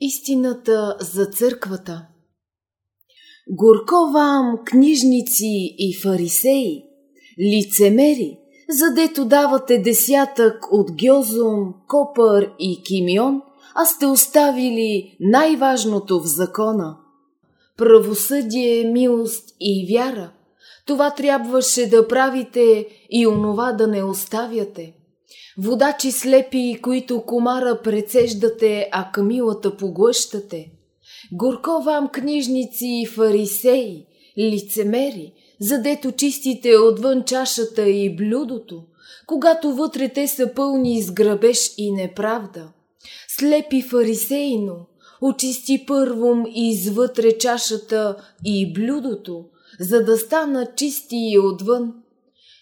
Истината за църквата Горко вам, книжници и фарисеи, лицемери, задето давате десятък от гьозум, копър и кимион, а сте оставили най-важното в закона – правосъдие, милост и вяра. Това трябваше да правите и онова да не оставяте. Водачи слепи, които комара прецеждате, а камилата поглъщате. Горко вам книжници и фарисеи, лицемери, задето чистите отвън чашата и блюдото, когато вътре те са пълни с грабеж и неправда. Слепи фарисейно, очисти първом извътре чашата и блюдото, за да стана чисти и отвън.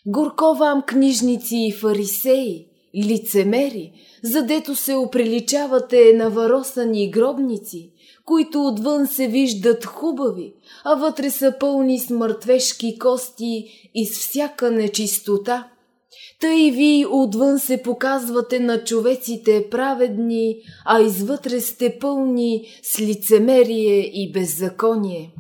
Горко вам книжници и фарисеи, лицемери, задето се оприличавате на варосани гробници, които отвън се виждат хубави, а вътре са пълни с мъртвешки кости и с всяка нечистота. Та и вие отвън се показвате на човеците праведни, а извътре сте пълни с лицемерие и беззаконие.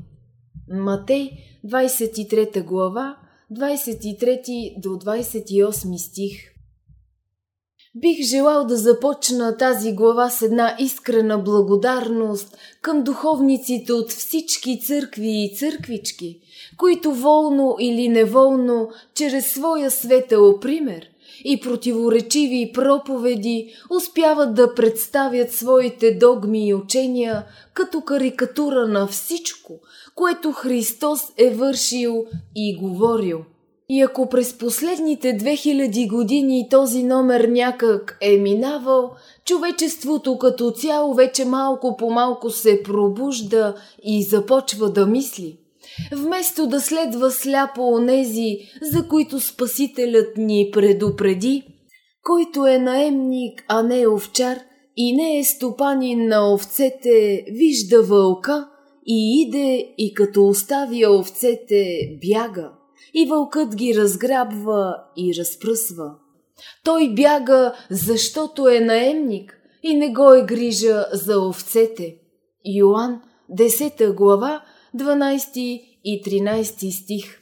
Матей, 23 глава, 23 до 28 стих. Бих желал да започна тази глава с една искрена благодарност към духовниците от всички църкви и църквички, които волно или неволно, чрез своя светъл пример и противоречиви проповеди успяват да представят своите догми и учения като карикатура на всичко, което Христос е вършил и говорил – и ако през последните 2000 години този номер някак е минавал, човечеството като цяло вече малко по малко се пробужда и започва да мисли. Вместо да следва сляпо онези, за които Спасителят ни предупреди, който е наемник, а не овчар и не е стопанин на овцете, вижда вълка и иде и като оставя овцете бяга и вълкът ги разграбва и разпръсва. Той бяга, защото е наемник и не го е грижа за овцете. Йоан, 10 глава, 12 и 13 стих.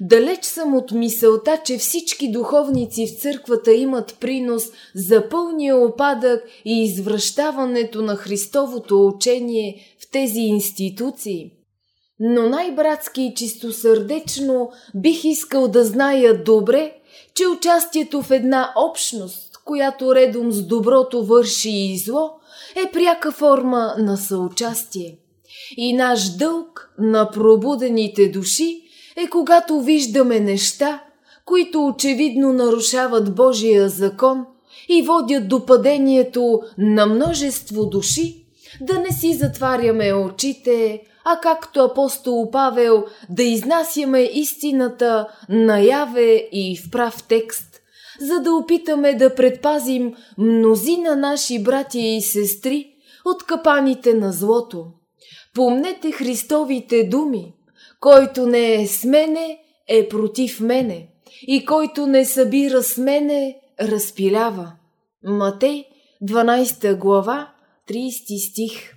Далеч съм от мисълта, че всички духовници в църквата имат принос за пълния опадък и извръщаването на Христовото учение в тези институции. Но най-братски и чистосърдечно бих искал да зная добре, че участието в една общност, която редом с доброто върши и зло, е пряка форма на съучастие. И наш дълг на пробудените души е когато виждаме неща, които очевидно нарушават Божия закон и водят до падението на множество души, да не си затваряме очите, а както апостол Павел да изнасяме истината наяве и в прав текст, за да опитаме да предпазим мнозина наши братя и сестри от капаните на злото. Помнете Христовите думи, който не е с мене, е против мене, и който не събира с мене, разпилява. Матей, 12 глава, 30 стих